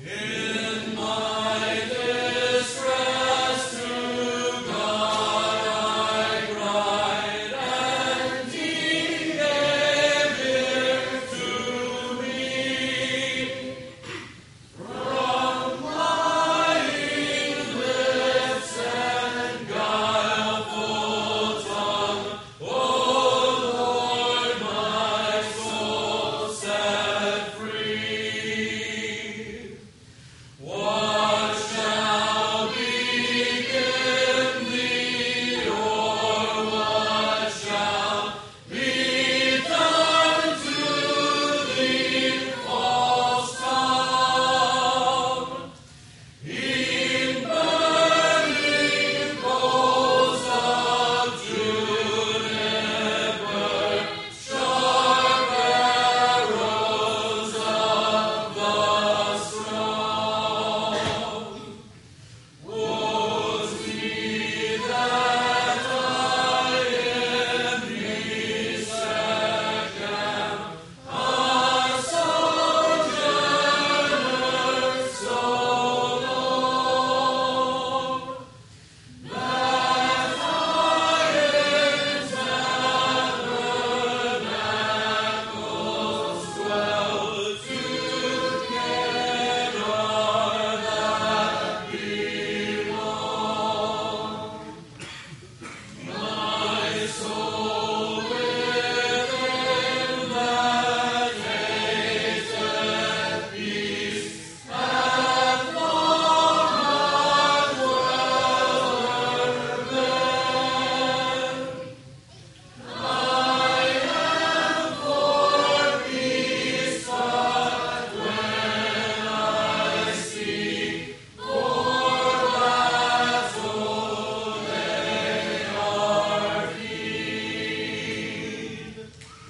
Yeah.